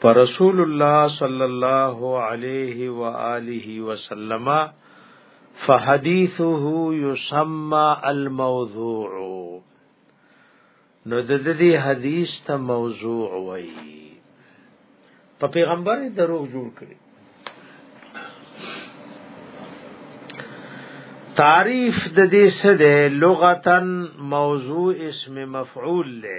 پر رسول الله صلی الله علیه و آله وسلم فحدیثه یسمى الموضوع نو د دې حدیث ته موضوع وایي په پیغمبر دروغ جوړ کړي تعریف د دې څه ده لغتن موضوع اسم مفعول له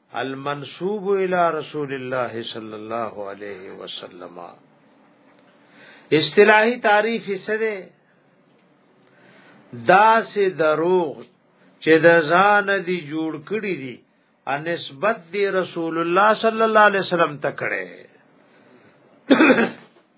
المنسوب الى رسول الله صلی الله علیه وسلم اصطلاحی تعریف سره دا سه دروغ چې د ځان دی جوړ کړی دی ا نسبت دی رسول الله صلی الله علیه وسلم ته کړي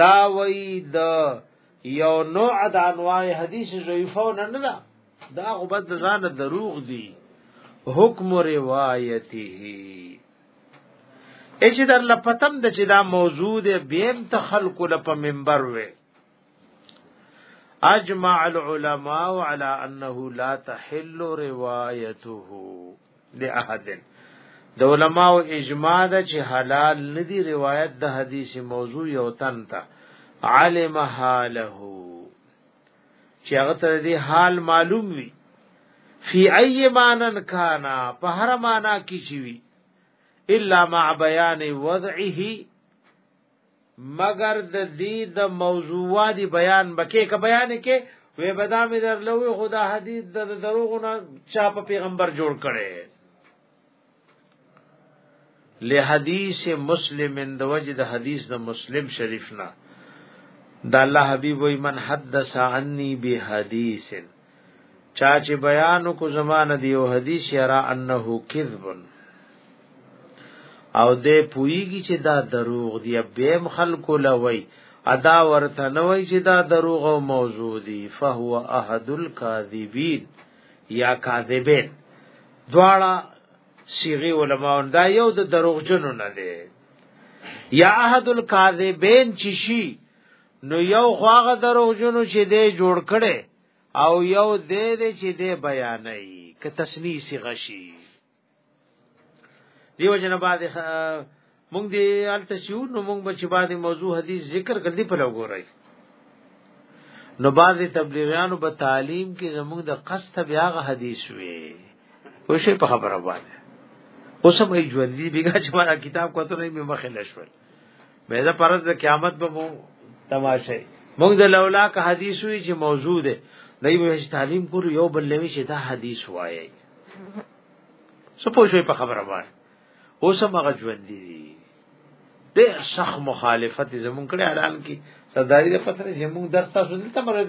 دا وی د یو نوع د انواع حدیث ضعیفه نه نه دا غبد ځان دروغ دی حکم روایته اچ در لپتم د چې دا موجود بیم ته خلق ل په منبر وې اجمع العلماء على انه لا تحل روايته لاحد د علماو اجماع ده چې حلال ندي روایت د حدیث موضوع یو تن ته علم حاله چې هغه ته دې حال معلوم وي فی ای مانن کانا په هر معنا کې چی وی الا مع بیان وضعه مگر د دې د موضوعاتي بیان بکې ک بیان کې وې بدا مې درلوې خدا حدیث د دروغونه چا په پیغمبر جوړ کړي له حدیث مسلم د وجه د حدیث د مسلم شریف نه د الله حبیب وی من حدث عني بحدیث چا چې بیان کو زمانه دی او حدیث یرا انه کذب او دې پویږي چې دا دروغ دی بیم خلق لوي ادا ورته نه وای چې دا دروغ او موضوع دی فهو احد الکاذبین یا کاذبین دواړه صيغه علماء دا یو د دروغجنو نه دی یا احد الکاذبین چې شي نو یو خواغه دروغجنو چې دې جوړ کړي او یو دې دې چې دې بیانې ک تسنی سی غشي دیو جن بعد مونږ دې ال تشور نو مونږ بچ بعد موضوع حدیث ذکر کړ دې په لګو راي نو بعد تبلیغیانو په تعلیم کې زموږ د قصد بیا غ حدیث وي او شی په خبره باندې اوس مې ژوند دي بیګا چې ما کتاب کوته نه مې مخه لښول مې دا پرز د قیامت به مو تماشه موږ د لولا که حدیث وی چې موضوع ده دای به تعلیم کول یو بل لوي چې دا حدیث وایي څه پوښوي په خبره باندې اوس هغه ژوند دي د شخ مخالفت زمون کړي اعلان کی سرداری د پتر چې موږ درس تاسو نه تمره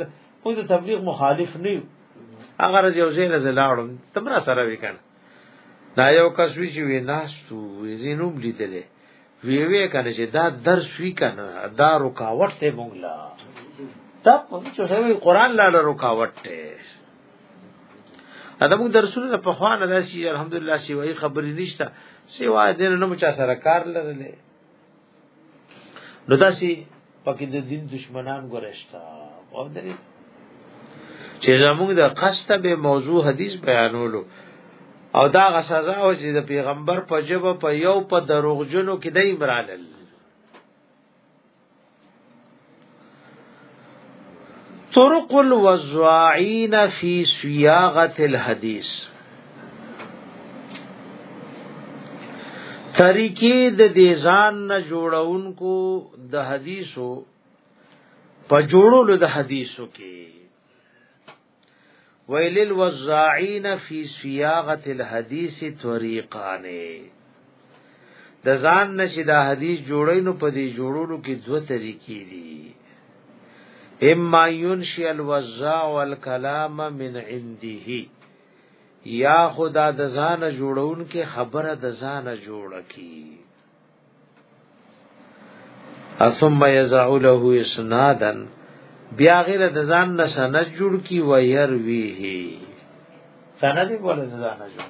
موږ د تبلیغ مخالف نه یو هغه راځي او زه نه زلاړم تمرا سره وکړ دا یو کس وی چې ویناستو زینوم لیدلې وی وی کنه چې دا درس وی کنه دا رکاوټ ته مونږ لا دا په څه شوی قران لا رکاوټ ته دا موږ درسونه په خوانه داسي الحمدلله سی وای خبرې نشته سی وای دین نه مچا سره کار لرلې نو داسي پکې د دین دشمنان ګورشتا او درې چې زموږ د قصته به موضوع حدیث بیانولو او دا غ سزا او چې د پیغمبر په جبه په یو په دروغجنو کې د عمران طرق الوزاعین فی صیاغه الحدیث طریقې د دې ځان نه جوړونکو د حدیثو په جوړولو د حدیثو کې ویل الوزاعین فی صیاغه الحدیث طریقانه د ځان نشي دا حدیث جوړی نو په دې جوړولو کې دوه طریقې دي اما ينشئ الوزاع والكلام من عنده یا خدا د ځان جوړون کې خبره د ځان جوړ کی ثم يزع له اسنادا بیا غیر د ځان نه سند جوړ کی وير ویه سند بوله د ځان جوړ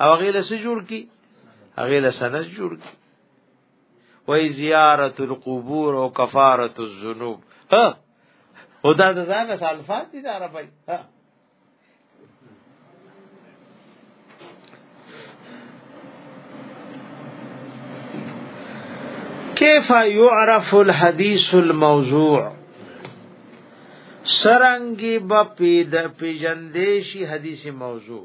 او هغه له څه جوړ کی هغه له سند جوړ کی وای زیارت القبور او کفاره الذنوب ها خدا د ځان الفاظ دي دا ربي ها کیف یعرف الحدیث الموضوع سرنګي به پیدا پیجندې شي حدیث موضوع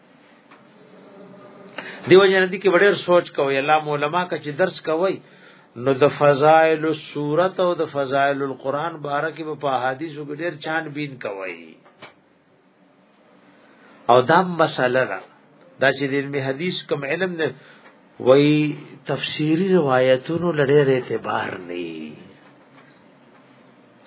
دیو جن دي کې وړر سوچ کوي الله علماء کا چې درس کوي نو د فضائل الصورت او د فضائل القرآن باره کې په احادیثو کې ډېر چان بین کوي او دا مسله ده دا چې د علم حدیث کوم علم نه وای تفسیری روایتونو لړې اعتبار نه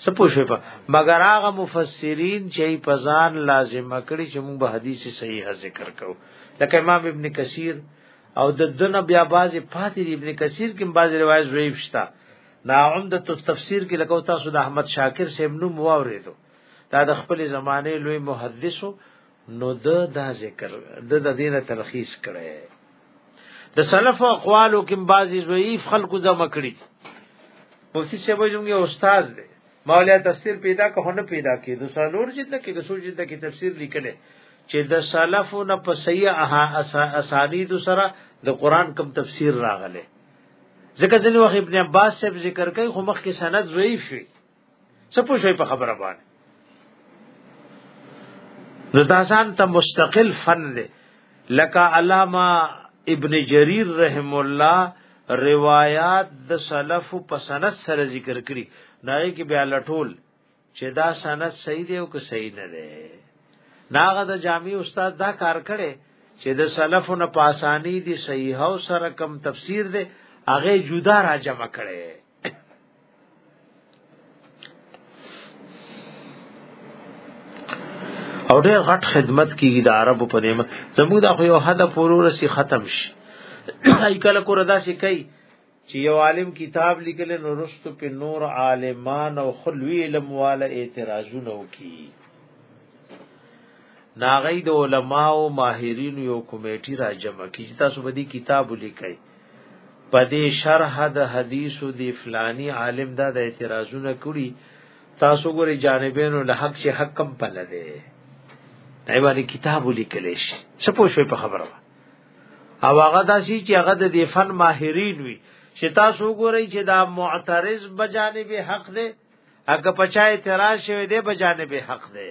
سپو شوی په مگر هغه مفسرین چې په ځان لازم کړي چې موږ به حدیث صحیح ذکر کو لکه امام ابن کثیر او د دنه بیا باز پاتې ابن کثیر کې باز روایت ضعیف شته نا عمده تفسیر کې لکه تاسو د احمد شاکر صاحب نوم واورېدو دا د خپل زمانه لوی محدثو نو د دا ذکر د د دینه تلخیص کړي د سلف اقوالو کې بعضی ضعیف خلکو زما کړی مفتی صاحب زموږ استاد دی مولیا تفسیر پیدا که نه پیدا کې د سالور جلد کې د سوج جلد کې تفسیر لیکل چې د سلف نه په صحیح اسانید سره د قران کوم تفسیر راغله ځکه ځنی وخت ابن عباس صاحب ذکر کوي خو مخ کې سند ضعیف وي څه پوښي په خبره باندې نو دا ځان ته مستقل فن دی لکه علامه ابن جریر رحم الله روایات د سلف په سند سره ذکر کړي نای کې بیا لټول چې دا سند صحیح دی او که صحیح نه دی ناغه د جامع استاد دا کار کړي چې د سلفو نه پاسانی دی صحیح او سره کم تفسیر دی هغه جدا را جمع کړي او ډېر غټ خدمت کیږي د عربو په دیمه زموږ د خو یو حد پورو رسی ختم شي ای کله کو ردا شي کوي چې یو عالم کتاب لیکل نو رستو په نور عالمان او خلوی علم والا اعتراضونه وکي ناغی د علماو ماهرین یو کمیټه را جمع کی چې تاسو به دې کتاب لیکئ پدې شرح د حدیثو دی فلانی عالم دا د اعتراضونه کړی تاسو ګوري جانبینو له حق شي حق کم پله دی ایوانی کتاب لیکل شي څه پوه شوي په خبره او هغه داسي چې هغه د دی فن ماهرین وي چې تاسو ګوري چې دا معترض بجانب حق دی اګه پچا اعتراض شوی دی بجانب حق دی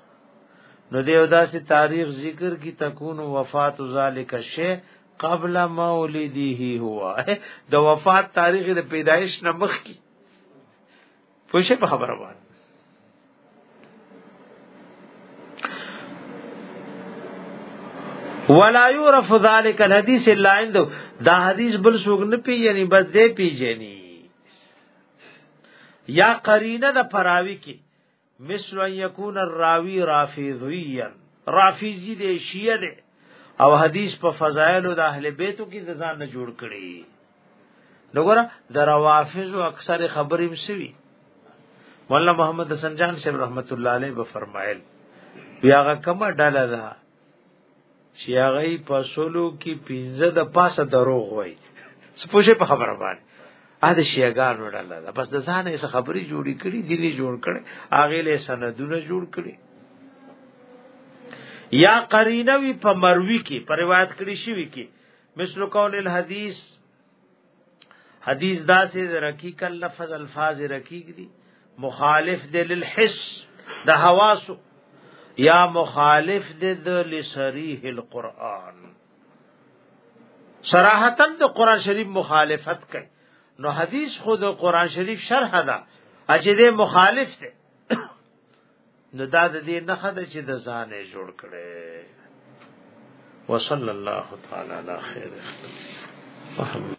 نو دیو داسې تاریخ ذکر کی تکون وفات ذالک شی قبل مولده هو د وفات تاریخ د پیدایش نه مخ کی پوښه په خبره باندې ولا يعرف ذلك الحديث الا عنده دا حدیث بل څوک نه پیژني بس دې پیژني یا قرینه د پراوی کې مثل ان يكون الراوي رافضيا رافضي دي شيعه دي او حدیث په فضایل د اهل بیتو کې د ځان نه جوړ کړي وګوره د روافض او اکثر خبرې مسوي مولانا محمد حسن جان صاحب رحمت الله علیه به فرمایل بیا هغه کومه ډله ده چې هغه په سلو کې پیزه د پاسه دروغ وای سپوږه په خبره باندې ا د شیعاګان وړل دا بس د ځانه یې خبري جوړی کړي دلی جوړ کړي اغه له سندونه جوړ کړي یا قرینه وی په مروی کې په روایت کړي شوی کې مثل قول الحدیث حدیث دا سه رقیق لفظ الفاظ رقیق دي مخالف دي للحس د حواس یا مخالف دي د لسریح القرآن صراحتا د قران شریف مخالفت کوي نو حدیث خود قران شریف شرح ده اجه دې مخالف ده نو دا د دې نه خده چې د ځانې جوړ کړي وصلی الله تعالی علی خیر